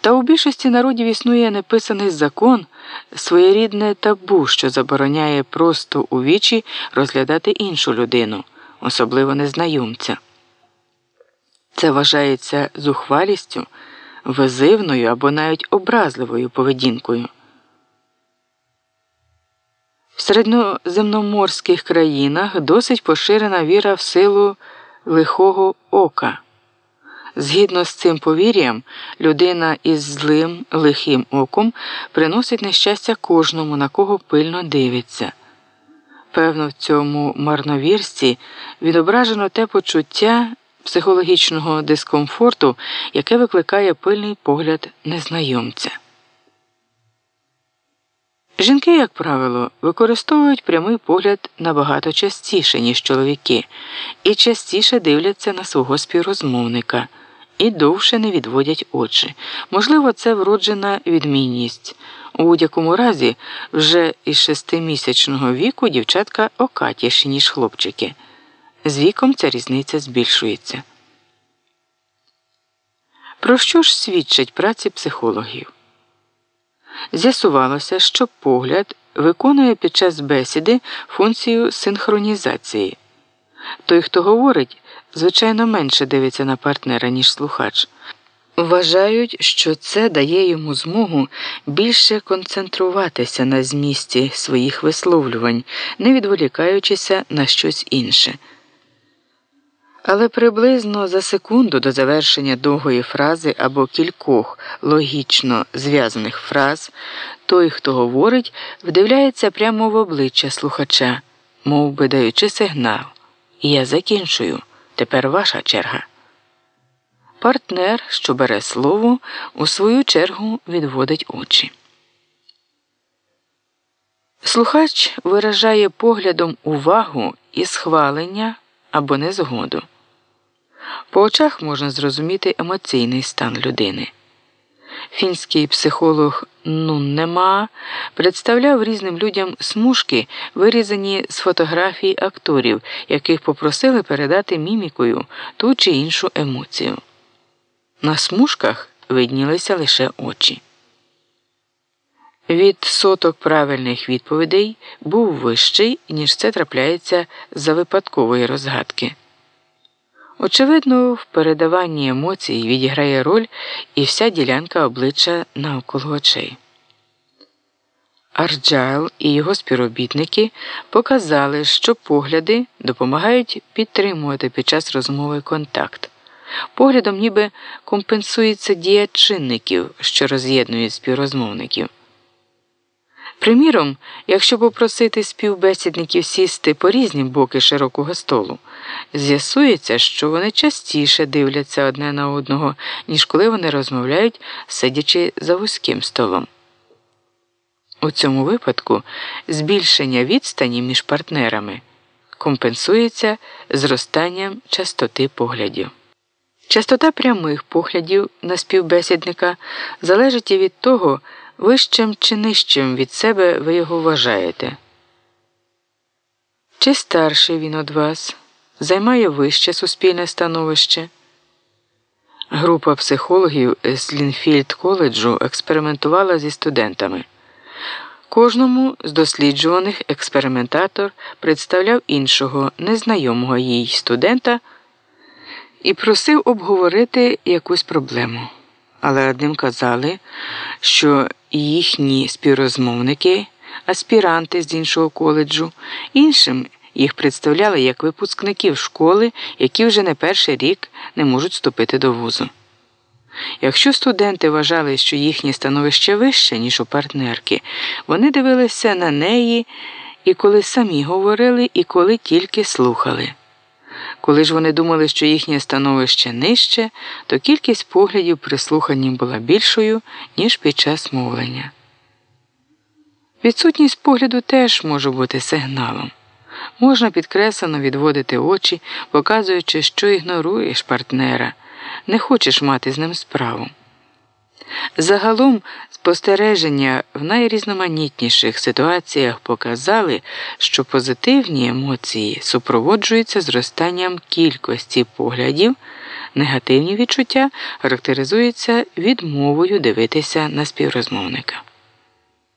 Та у більшості народів існує неписаний закон, своєрідне табу, що забороняє просто у вічі розглядати іншу людину, особливо незнайомця. Це вважається зухвалістю, визивною або навіть образливою поведінкою. В середньоземноморських країнах досить поширена віра в силу лихого ока. Згідно з цим повір'ям, людина із злим лихим оком приносить нещастя кожному, на кого пильно дивиться. Певно, в цьому марновірстві відображено те почуття психологічного дискомфорту, яке викликає пильний погляд незнайомця. Жінки, як правило, використовують прямий погляд набагато частіше, ніж чоловіки, і частіше дивляться на свого співрозмовника і довше не відводять очі. Можливо, це вроджена відмінність. У будь-якому разі, вже із шестимісячного віку дівчатка окатіші, ніж хлопчики. З віком ця різниця збільшується. Про що ж свідчать праці психологів? З'ясувалося, що погляд виконує під час бесіди функцію синхронізації. Той, хто говорить, звичайно, менше дивиться на партнера, ніж слухач. Вважають, що це дає йому змогу більше концентруватися на змісті своїх висловлювань, не відволікаючися на щось інше. Але приблизно за секунду до завершення довгої фрази або кількох логічно зв'язаних фраз той, хто говорить, вдивляється прямо в обличчя слухача, мов би даючи сигнал. Я закінчую. Тепер ваша черга. Партнер, що бере слово, у свою чергу відводить очі. Слухач виражає поглядом увагу і схвалення або незгоду. По очах можна зрозуміти емоційний стан людини. Фінський психолог Нуннема представляв різним людям смужки, вирізані з фотографій акторів, яких попросили передати мімікою ту чи іншу емоцію. На смужках виднілися лише очі. Від соток правильних відповідей був вищий, ніж це трапляється за випадкової розгадки. Очевидно, в передаванні емоцій відіграє роль і вся ділянка обличчя навколо очей. Арджайл і його співробітники показали, що погляди допомагають підтримувати під час розмови контакт. Поглядом ніби компенсується дія чинників, що роз'єднують співрозмовників. Приміром, якщо попросити співбесідників сісти по різні боки широкого столу, з'ясується, що вони частіше дивляться одне на одного, ніж коли вони розмовляють, сидячи за вузьким столом. У цьому випадку збільшення відстані між партнерами компенсується зростанням частоти поглядів. Частота прямих поглядів на співбесідника залежить і від того, вищим чи нижчим від себе ви його вважаєте. Чи старший він від вас займає вище суспільне становище? Група психологів з Лінфільд коледжу експериментувала зі студентами. Кожному з досліджуваних експериментатор представляв іншого незнайомого їй студента і просив обговорити якусь проблему. Але одним казали, що їхні співрозмовники, аспіранти з іншого коледжу, іншим їх представляли як випускників школи, які вже не перший рік не можуть вступити до вузу. Якщо студенти вважали, що їхнє становище вище, ніж у партнерки, вони дивилися на неї і коли самі говорили, і коли тільки слухали. Коли ж вони думали, що їхнє становище нижче, то кількість поглядів при слуханні була більшою, ніж під час мовлення. Відсутність погляду теж може бути сигналом. Можна підкреслено відводити очі, показуючи, що ігноруєш партнера, не хочеш мати з ним справу. Загалом спостереження в найрізноманітніших ситуаціях показали, що позитивні емоції супроводжуються зростанням кількості поглядів Негативні відчуття характеризуються відмовою дивитися на співрозмовника.